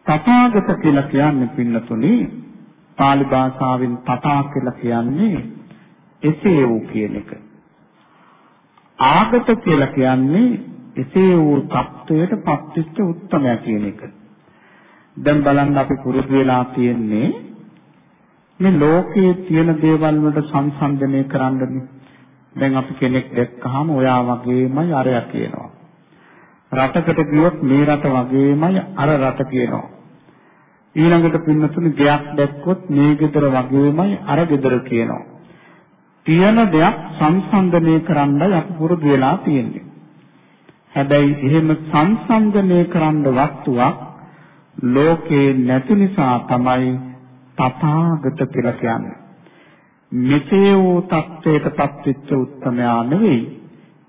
තථාගත කියලා කියන්නේ පින්නතුනේ පාලි භාෂාවෙන් තථා කියලා කියන්නේ එසේ වූ කියන එක. ආගත කියලා කියන්නේ එසේ වූ தත්වයට පත්වෙච්ච උත්තරය කියන එක. දැන් බලන්න අපි පුරුදු වෙලා තියෙන්නේ මේ ලෝකයේ තියෙන දේවල් වලට සංසන්දනය කරන්නනේ. දැන් අපි කෙනෙක් දැක්කහම ඔයා වගේමයි අරයා කියනවා. රටකට ගියොත් මේ රට වගේමයි අර රට කියනවා. ඊළඟට පින්නතුනේ ගයක් දැක්කොත් මේ ගෙදර වගේමයි අර ගෙදර කියනවා. තියෙන දෙයක් සංසන්දනය කරන්නයි අපි පුරුදු වෙලා තියෙන්නේ. හැබැයි එහෙම සංසන්දනය කරන්න වස්තුවක් ලෝකේ නැති නිසා තමයි තථාගත කියලා කියන්නේ. මෙසේ වූ தත්වයට පත්වෙච්ච උත්තමයා නෙවෙයි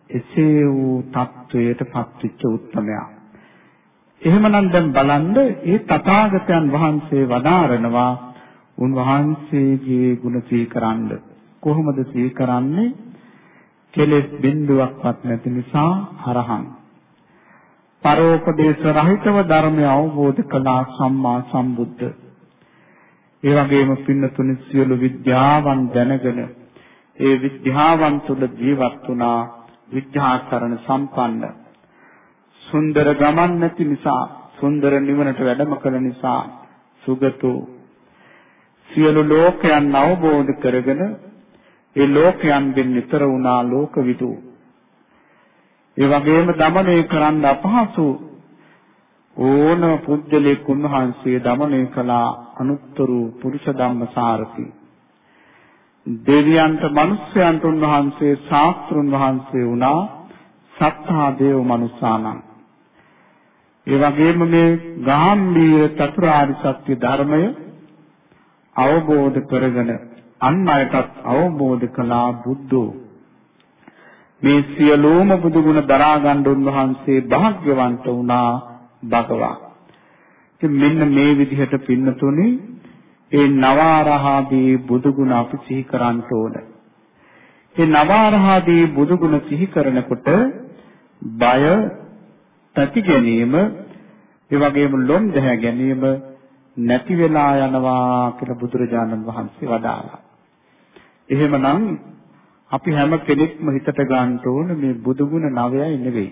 එසේ වූ தත්වයට පත්වෙච්ච උත්තමයා. එහෙමනම් දැන් බලන්න ඒ තථාගතයන් වහන්සේ වදාරනවා උන්වහන්සේගේ ගුණ සීකරන්න. කොහොමද සීකරන්නේ? කෙලෙස් බිඳුවක්වත් නැති නිසා අරහං පරෝපදේශ රහිතව ධර්මය අවබෝධ කළා සම්මා සම්බුද්ධ ඒ වගේම පින්නතුනි සියලු විද්‍යාවන් දැනගෙන ඒ විද්‍යාවන් තුළ ජීවත් වුණා විද්‍යාකරණ සම්පන්න. සුන්දර ගමන් නැති නිසා සුන්දර නිවනට වැඩම කළ නිසා සුගතෝ. සියලු ලෝකයන් අවබෝධ කරගෙන ඒ ලෝකයන්ගෙන් නිතර වුණා ලෝකවිදු ඒ වගේම দমনය කරන්න අපහසු ඕන පුද්ගලෙක් උන්වහන්සේ দমনය කළා. අනුත්තර පුරුෂ ධම්මසාරති දෙවියන්ට මිනිස්යන්ට උන්වහන්සේ ශාස්ත්‍රුන් වහන්සේ වුණා සත්තා දේව මනුස්සානං ඒ වගේම මේ ගාම්භීර චතුරාර්ය සත්‍ය ධර්මය අවබෝධ කරගෙන අන් අයටත් අවබෝධ කළා බුද්ධෝ. මේ සියලුම බුදු ගුණ දරා ගන්න උන්වහන්සේ භාග්‍යවන්ත වුණා භගවා. ඉතින් මෙන්න මේ විදිහට පින්නතුනේ ඒ නවාරහාදී බුදු ගුණ අපි සිහි කරන්න ඕන. ඒ නවාරහාදී බුදු ගුණ සිහි කරනකොට බය තති ගැනීම ඒ වගේම ලොම් දැහැ ගැනීම නැති වෙලා යනවා කියලා බුදුරජාණන් වහන්සේ වදාළා. එහෙමනම් අපි හැම කෙනෙක්ම හිතට ගන්න ඕන මේ බුදු ගුණ නවයයි නෙවෙයි.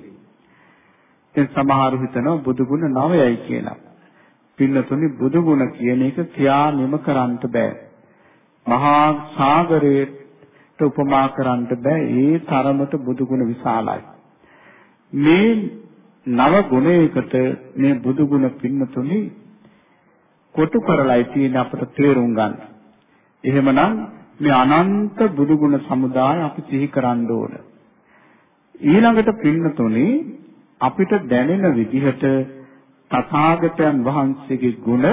දැන් සමහරු හිතනවා බුදු ගුණ නවයයි කියලා. පින්නතුනි බුදු ගුණ කියන එක කියා නිම කරන්න බෑ. මහා සාගරයට උපමා කරන්න බෑ. ඒ තරමට බුදු ගුණ විශාලයි. මේ නව ගුණයකට මේ බුදු ගුණ පින්නතුනි කොටු කරලායි තියෙන අපට තේරුම් ගන්න. එහෙමනම් මේ අනන්ත බුදු ගුණ සමුදාය අපි සිහි කරන්න ඕන. ඊළඟට පින්නතුනි අපිට දැනෙන විදිහට තථාගතයන් වහන්සේගේ ගුණ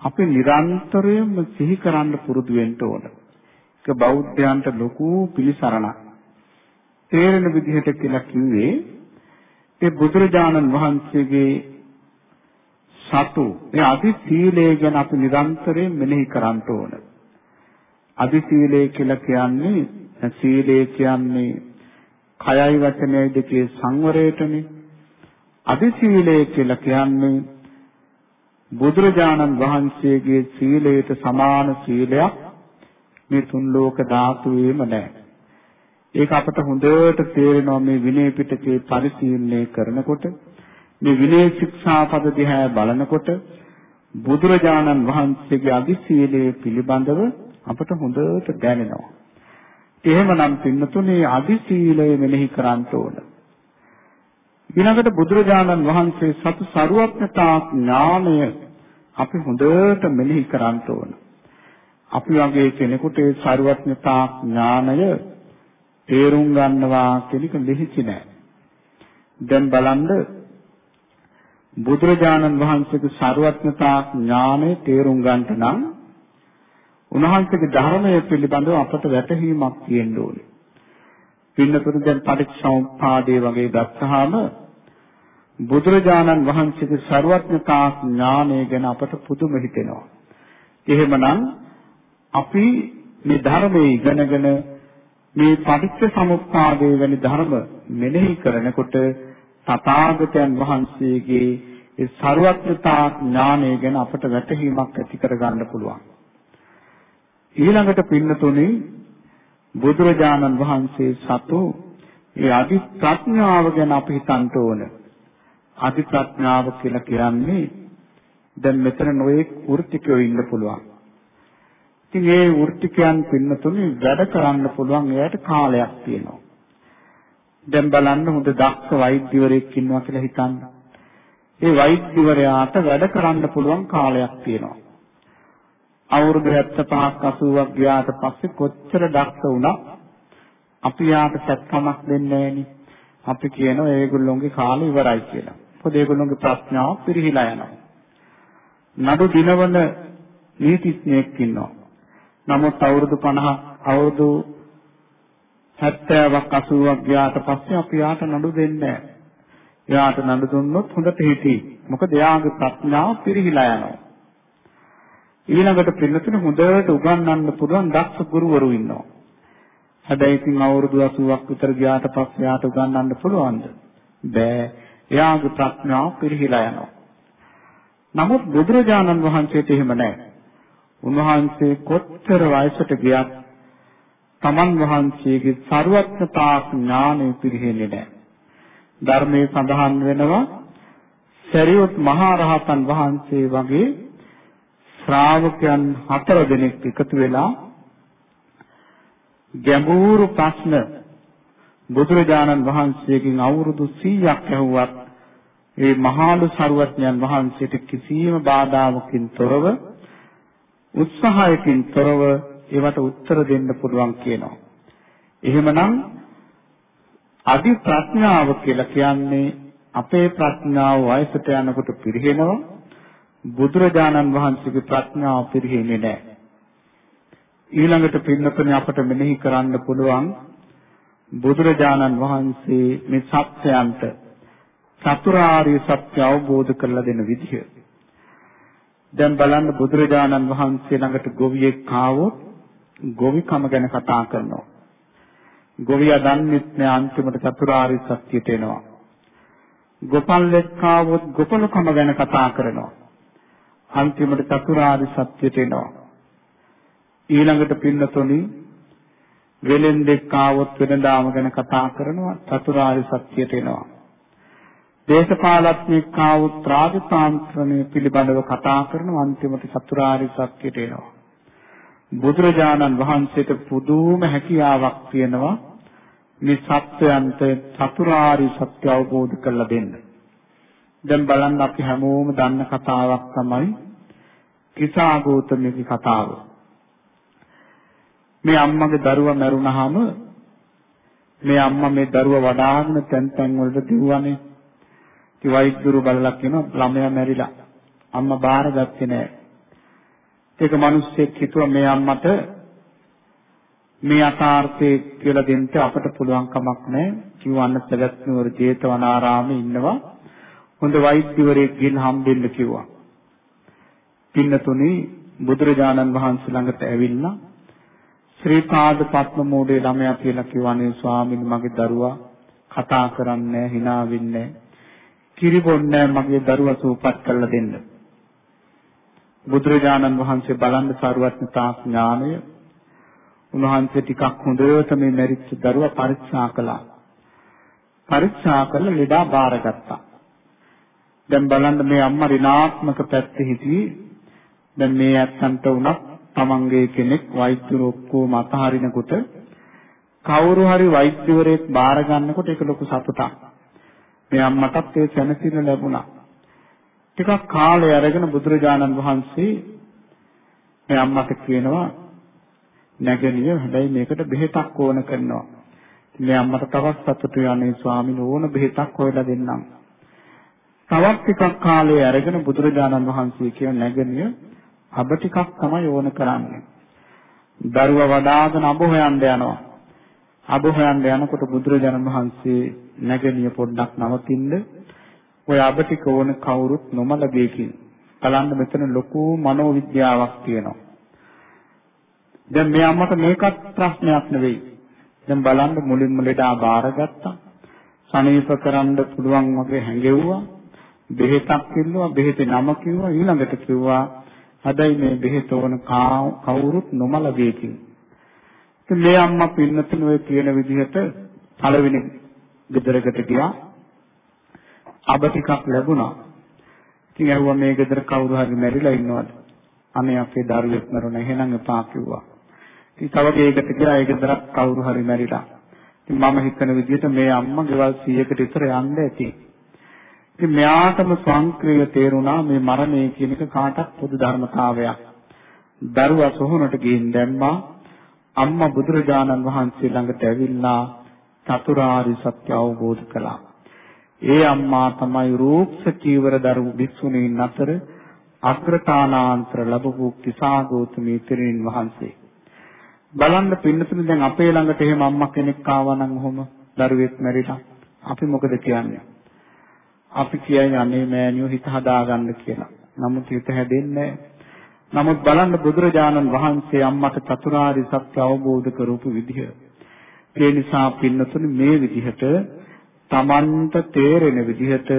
අපි නිරන්තරයෙන්ම සිහි කරන්න පුරුදු වෙන්න ඕන. ඒක බෞද්ධයන්ට ලොකු පිළිසරණක්. තේරෙන විදිහට කියලා කිව්වේ ඒ බුදුරජාණන් වහන්සේගේ සතු මේ අදි සීලය ගැන අපි නිරන්තරයෙන් මෙනෙහි කරන්න ඕන. අදි සීලය කියලා කියන්නේ සීලය කියන්නේ කයයි වචනයයි දෙකේ සංවරයටනේ. අදි සීලය කියලා කියන්නේ බුදුරජාණන් වහන්සේගේ සීලයට සමාන සීලයක් මේ තුන් ලෝක ධාතුවේම නැහැ. ඒක අපට හොඳට තේරෙනවා මේ විනය පිටකේ පරිශීලනය කරනකොට මේ විනය ශික්ෂාපද දිහා බලනකොට බුදුරජාණන් වහන්සේගේ අදිශීලයේ පිළිබඳව අපට හොඳට දැනෙනවා. එහෙමනම් පින්නතුනේ අදිශීලය මෙනෙහි කරන්න ඕන. ඊළඟට බුදුරජාණන් වහන්සේ සතු සරුවත්නතා ඥානය අපි හොඳට මෙනෙහි කරන්න ඕන. අපි වගේ කෙනෙකුට ඒ සරුවත්නතා ඥානය තේරුම් ගන්නවා කියන එක ලිහිසි නෑ. දැන් බලන්න බුදුරජාණන් වහන්සේගේ ਸਰවඥතා ඥානය තේරුම් ගන්නට නම් උන්වහන්සේගේ ධර්මය පිළිබඳව අපට වැටහීමක් තියෙන්න ඕනේ. පින්නතුරු දැන් පටිච්චසමුප්පාදේ වගේ ගත්තාම බුදුරජාණන් වහන්සේගේ ਸਰවඥතා ඥානය ගැන අපට පුදුම හිතෙනවා. එහෙමනම් අපි මේ ධර්මයේ ඉගෙනගෙන මේ පටිච්චසමුප්පාදේ වැනි ධර්ම මෙනෙහි කරනකොට තථාගතයන් වහන්සේගේ ඒ ਸਰවඥතා ඥානය ගැන අපට වැටහීමක් ඇති කරගන්න පුළුවන්. ඊළඟට පින්නතුනේ බුදුරජාණන් වහන්සේ සතු ඒ අදි ප්‍රඥාව ගැන අපි හිතන්න ඕන. අදි ප්‍රඥාව කියලා කියන්නේ දැන් මෙතන නොයෙක් වෘත්තිකයෝ ඉන්න පුළුවන්. ඉතින් ඒ වෘත්තිකයන් පින්නතුනේ වැඩ කරන්න පුළුවන් එයාට කාලයක් තියෙනවා. දැන් බලන්න හොඳ දක්ෂ වෛද්‍යවරයෙක් ඉන්නවා කියලා හිතන්න. ඒ වෛද්‍යවරයාට වැඩ කරන්න පුළුවන් කාලයක් තියෙනවා. අවුරුදු 75ක් 80ක් ගියාට පස්සේ කොච්චර දක්ෂ වුණත් අපි යාට සත්‍යමක් දෙන්නේ නැහෙනි. අපි කියනවා ඒගොල්ලෝගේ කාලය ඉවරයි කියලා. මොකද ඒගොල්ලෝගේ ප්‍රඥාව පිරිහිලා යනවා. නඩු දිනවන නීතිඥයෙක් ඉන්නවා. නමුත් අවුරුදු 50ක් අවුරුදු 70ක් 80ක් ගියාට පස්සේ අපි යාට නඩු දෙන්නේ නැහැ. එයාට නඩු දුන්නොත් හොඳට හිතී. මොකද එයාගේ ප්‍රඥාව පිරිහිලා යනවා. ඊළඟට පින්නතුන හොඳට උගන්වන්න පුළුවන් දක්ෂ ගුරුවරු ඉන්නවා. හැබැයි ඉතින් අවුරුදු 80ක් විතර ගියාට පස්සේ එයාට උගන්වන්න පුළුවන්ද? බෑ. එයාගේ ප්‍රඥාව පිරිහිලා යනවා. නමුත් බුදුරජාණන් වහන්සේට එහෙම නැහැ. උන්වහන්සේ කොච්චර වයසට ගියත් තමන් වහන්සේගේ ਸਰවඥතා ඥානෙ පිරිහෙන්නේ නැහැ. ධර්මයේ සඳහන් වෙනවා සරියොත් මහා රහතන් වහන්සේ වගේ ශ්‍රාවකයන් හතර දෙනෙක් එකතු වෙලා ගැඹුරු ප්‍රශ්න බුදුරජාණන් වහන්සේගෙන් අවුරුදු 100ක් ඇහුවත් ඒ මහාලු සරුවඥන් වහන්සේට කිසියම් බාධාවකින් තොරව උත්සාහයකින් තොරව ඒවට උත්තර දෙන්න පුළුවන් කියනවා. එහෙමනම් අදි ප්‍රඥාව කියලා කියන්නේ අපේ ප්‍රඥාව වයසට යනකොට පිරිහෙනවා බුදුරජාණන් වහන්සේගේ ප්‍රඥාව පිරිහෙන්නේ නැහැ. ඊළඟට පින්නතුනේ අපට මෙනෙහි කරන්න පුළුවන් බුදුරජාණන් වහන්සේ මේ සත්‍යයන්ට චතුරාර්ය සත්‍ය අවබෝධ කරලා දෙන විදිහ. දැන් බලන්න බුදුරජාණන් වහන්සේ ළඟට ගොවියෙක් ආවොත් ගොවිකම ගැන කතා කරනවා. ගොවියා දන්නෙත් නෑ අන්තිමට චතුරාර්ය සත්‍යයට එනවා. ගොපල්ලෙක් ආවොත් ගොපලකම ගැන කතා කරනවා. අන්තිමට චතුරාර්ය සත්‍යයට එනවා. ඊළඟට පින්නතොනි වෙලෙන්දෙක් ආවොත් වෙනදාම ගැන කතා කරනවා චතුරාර්ය සත්‍යයට එනවා. දේශපාලඥෙක් ආවොත් රාජතාන්ත්‍රණය පිළිබඳව කතා කරනවා අන්තිමට චතුරාර්ය සත්‍යයට එනවා. බුදුරජාණන් වහන්සේට පුදුම හැකියාවක් තියෙනවා මේ සත්‍යයන්ට චතුරාර්ය සත්‍ය අවබෝධ කරලා දෙන්න. දැන් බලන්න අපි හැමෝම දන්න කතාවක් තමයි කිසා ගෞතමගේ කතාව. මේ අම්මගේ දරුවා මැරුණාම මේ අම්මා මේ දරුවා වඩාගෙන තැන් තැන් වලට දිව්වනේ. ඉතින් වෛද්‍යරු බලලා කියනවා ළමයා මැරිලා. අම්මා බාරගත්තේ නැහැ. ඒක මිනිස්සෙක් හිතුවා මේ අම්මට මේ අතාර්ථය කියලා දෙන්න අපට පුළුවන් කමක් නැහැ. කිව්වන්න සවැත්නුවර ජේතවනාරාමේ ඉන්නවා. හොඳ වෛද්‍යවරයෙක් ගිහින් හම්බෙන්න කිව්වා. පින්නතුනේ බුදුරජාණන් වහන්සේ ළඟට ඇවිල්ලා ශ්‍රී පාද පත්ම මෝඩේ ළමයා කියලා කිව්වනේ ස්වාමීන් මගේ දරුවා කතා කරන්නේ hina වෙන්නේ කිරිබොන්නේ මගේ දරුවා සූපත් කරලා දෙන්න. බුදුරජාණන් වහන්සේ බලන්න සාරවත්නතා ඥානය උන්වහන්සේ ටිකක් හොඳට මේ මැරිච්ච දරුවා පරීක්ෂා කළා. පරීක්ෂා කරලා ලෙඩා බාරගත්තා. දැන් බලන්න මේ අම්මා ඍණාත්මක පැත්තේ හිටියේ දැන් මේ ඇත්තන්ට උනත් තමන්ගේ කෙනෙක් වෛද්‍යවරු ඔක්කොම අතහරිනකොට කවුරු හරි වෛද්‍යවරයෙක් බාර ගන්නකොට ඒක ලොකු සතුටක්. මේ අම්මටත් ඒ සැනසීම ලැබුණා. ටිකක් කාලය අරගෙන බුදුරජාණන් වහන්සේ මේ අම්මට කියනවා නැගණිය හැබැයි මේකට බෙහෙතක් ඕන කරනවා. මේ අම්මට තවත් සතුටු යන්නේ ස්වාමීන් ඕන බෙහෙතක් හොයලා දෙන්නම්. තවත් ටිකක් කාලය අරගෙන බුදුරජාණන් වහන්සේ කියන නැගණිය අබ ටිකක් තමයි ඕන කරන්නේ. දරුවා වඩාගෙන අබ හොයන්න යනවා. අබ හොයන්න යනකොට බුදුරජාණන් වහන්සේ නැගණිය පොඩ්ඩක් නවතින්න ඔය අබ ටික ඕන කවුරුත් නොමලගේකින් බලන්න මෙතන ලොකු මනෝවිද්‍යාවක් තියෙනවා. දැන් මේ අම්මට මේකත් ප්‍රශ්නයක් නෙවෙයි. දැන් බලන්න මුලින්ම ලෙඩා බාරගත්තා. සනීප කරන්න පුළුවන් වගේ හැඟෙව්වා. බෙහෙතක් කිව්වා, බෙහෙතේ නම කිව්වා, ඊළඟට කිව්වා හැබැයි මේ බෙහෙත ඕන කවුරුත් නොමලගේකින්. ඉතින් මේ අම්මා පින්නතුන් ඔය කියන විදිහට පළවෙනි ගෙදරකට ගියා. අබ ටිකක් ලැබුණා. ඉතින් ඇහුවා මේ ගෙදර කවුරු හරි මැරිලා ඉන්නවද? අනේ අපේ දරුවෙක් මරුණා එහෙනම් එපා කිව්වා. ඉතින් තව ගේකට ගියා ඒ ගෙදරක් කවුරු හරි මැරිලා. ඉතින් මම හිතන විදිහට මේ අම්මා ගෙවල් 100කට විතර යන්න ඇති. ඉතින් මෙයාටම සංක්‍රිය තේරුණා මේ මරණය කියන එක කාටත් පොදු ධර්මතාවයක්. දරුවා සොහොනට ගිහින් දැම්මා අම්මා බුදුරජාණන් වහන්සේ ළඟට ඇවිල්ලා චතුරාර්ය සත්‍ය අවබෝධ කළා. ඒ අම්මා තමයි රූක්ෂ චීවර දරු භික්ෂුණීන් අතර අග්‍රතානාන්තර ලැබපු කිසాగෞතමී තිරින් වහන්සේ. බලන්න පින්නතුනේ දැන් අපේ ළඟට එහෙම අම්මා කෙනෙක් ආවා නම් ඔහොම දරුවෙක් මැරිලා අපි මොකද කියන්නේ? අපි කියන්නේ අනේ මෑණියෝ හිත හදාගන්න කියලා. නමුත් හිත හැදෙන්නේ නමුත් බලන්න බුදුරජාණන් වහන්සේ අම්මට චතුරාර්ය සත්‍ය අවබෝධ කරවපු විදිහ. ඒ නිසා පින්නතුනේ මේ විදිහට Tamanට තේරෙන විදිහට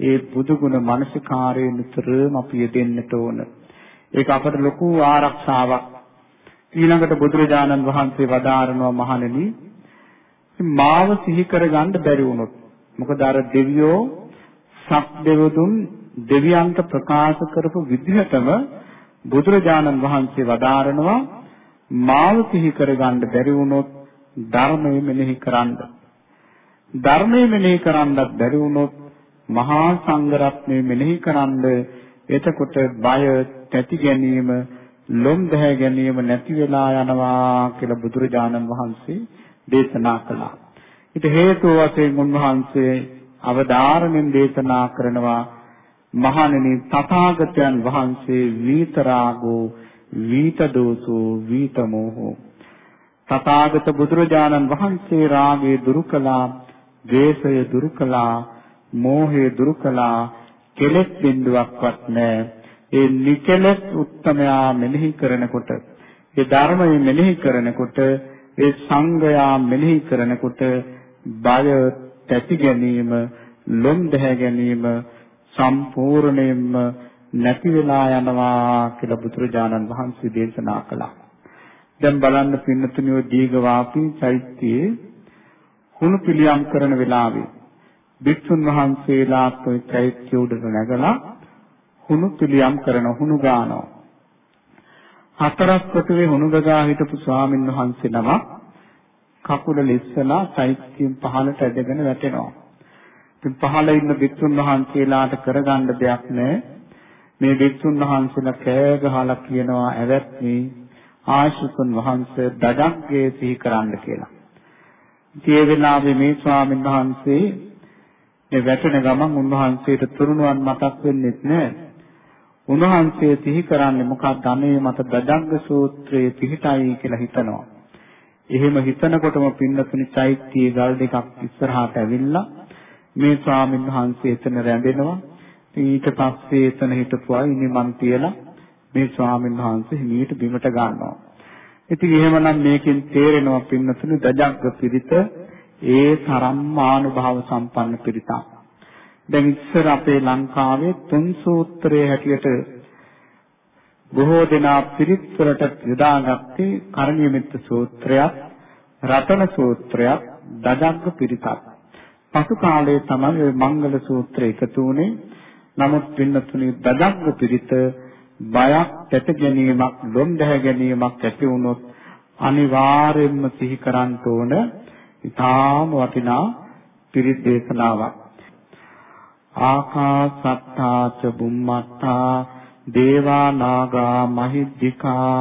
ඒ බුදුගුණ මානසිකාරයේ නිතරම අපි යෙදෙන්නට ඕන. ඒක අපට ලොකු ආරක්ෂාවක්. ඊළඟට බුදුරජාණන් වහන්සේ වදාරනවා මහණෙනි මාව සිහි කරගන්න බැරි වුණොත් මොකද අර දෙවියෝ සක් දෙවතුන් දෙවියන්ට ප්‍රකාශ කරපු විදිහටම බුදුරජාණන් වහන්සේ වදාරනවා මාව සිහි කරගන්න බැරි වුණොත් ධර්මය මෙනෙහි කරන්න ධර්මයේ මෙනෙහි කරන්නත් බැරි වුණොත් මහා සංඝරත්නය මෙනෙහි කරන්ද එතකොට බය තැති ගැනීම ලොම් දැහැ ගැනීම නැති වෙලා යනවා කියලා බුදුරජාණන් වහන්සේ දේශනා කළා. ඊට හේතුව වශයෙන් උන්වහන්සේ අවධාරණයෙන් දේශනා කරනවා මහණෙනි තථාගතයන් වහන්සේ විතරාගෝ වීත දෝසෝ වීත මොහෝ තථාගත බුදුරජාණන් වහන්සේ රාගය දුරු කළා, ද්වේෂය දුරු කළා, මෝහය දුරු කළා, කෙලෙස් බිඳුවක්වත් නැහැ. ඒ නිකලස් උත්තමයා මෙනෙහි කරනකොට, ඒ ධර්මය මෙනෙහි කරනකොට, ඒ සංගයා මෙනෙහි කරනකොට බය තැති ගැනීම, ලොම් දැහැ ගැනීම සම්පූර්ණයෙන්ම නැති වෙලා යනවා කියලා බුදුරජාණන් වහන්සේ දේශනා කළා. දැන් බලන්න පින්නතුනි ඔය දීඝවාපී චෛත්‍යයේ හුණු පිළියම් කරන වෙලාවේ භික්ෂුන් වහන්සේලාත් ඔය චෛත්‍ය උඩට නැගලා හුණු පිළියම් කරන හුණු ගානවා. හතරක් කොටුවේ හුණු ගගා හිටපු ස්වාමින් වහන්සේ නමක් කකුල ලිස්සලා චෛත්‍යයෙන් පහළට ඇදගෙන වැටෙනවා. ඉතින් පහළ ඉන්න භික්ෂුන් වහන්සේලාට කරගන්න දෙයක් නැහැ. මේ භික්ෂුන් වහන්සේලා කෑ ගහලා කියනවා ඇවැත්නි ආශුතුන් වහන්සේ දඩක්ගේ සිහි කරන්න කියලා. ඉතින් ඒ වෙලාවේ මේ ස්වාමීන් වහන්සේ මේ වැටෙන ගමන් උන්වහන්සේට තුරුණුවන් මතක් වෙන්නේ නැහැ. උන්වහන්සේ සිහි කරන්නේ මොකක්ද අනේ මට දඩංග සූත්‍රයේ පිහිටයි කියලා හිතනවා. එහෙම හිතනකොටම පින්නතුනි චෛත්‍යයේ ගල් දෙකක් ඉස්සරහට ඇවිල්ලා මේ ස්වාමීන් වහන්සේ එතන රැඳෙනවා. ඊට පස්සේ එතන හිටපු අය ඉනි මන් තියලා මේ ස්වාමීන් වහන්සේ හිමීට බිමට ගන්නවා. ඉතින් එහෙමනම් මේකෙන් තේරෙනවා පින්නතුනි දජග්ග පිරිත ඒ තරම්ම ආනුභාව සම්පන්න පිරිතක්. දැන් ඉස්සර අපේ ලංකාවේ තුන් සූත්‍රයේ හැටියට බොහෝ දෙනා පිරිත් වලට යොදාගත්තේ කරණීයමෙත්ත සූත්‍රයක්, රතන සූත්‍රයක්, දජග්ග පිරිතක්. පසු කාලයේ තමයි මංගල සූත්‍රය එකතු වුනේ. නමුත් පින්නතුනි දජග්ග පිරිත බයක් ඇත ගැනීමක්, ලොම් දැහ ගැනීමක් ඇති වුණොත් අනිවාර්යයෙන්ම සිහි කරන්න ඕන ඊටාම වටිනා පිරිත් දේශනාවක්. ආකාසත්තාච බුම්මත්තා දේවා නාග මහිද්దికා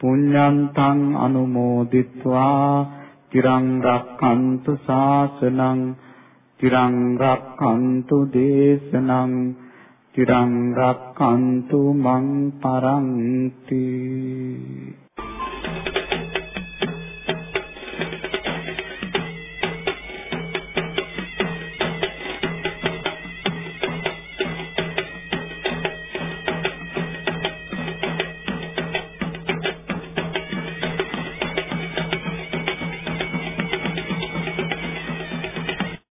පුඤ්ඤන්තං අනුමෝදිත්වා තිරං රක්ඛන්තු ශාසනං තිරං රක්ඛන්තු දේශනං තිරං රක්ඛන්තු මං පරන්ති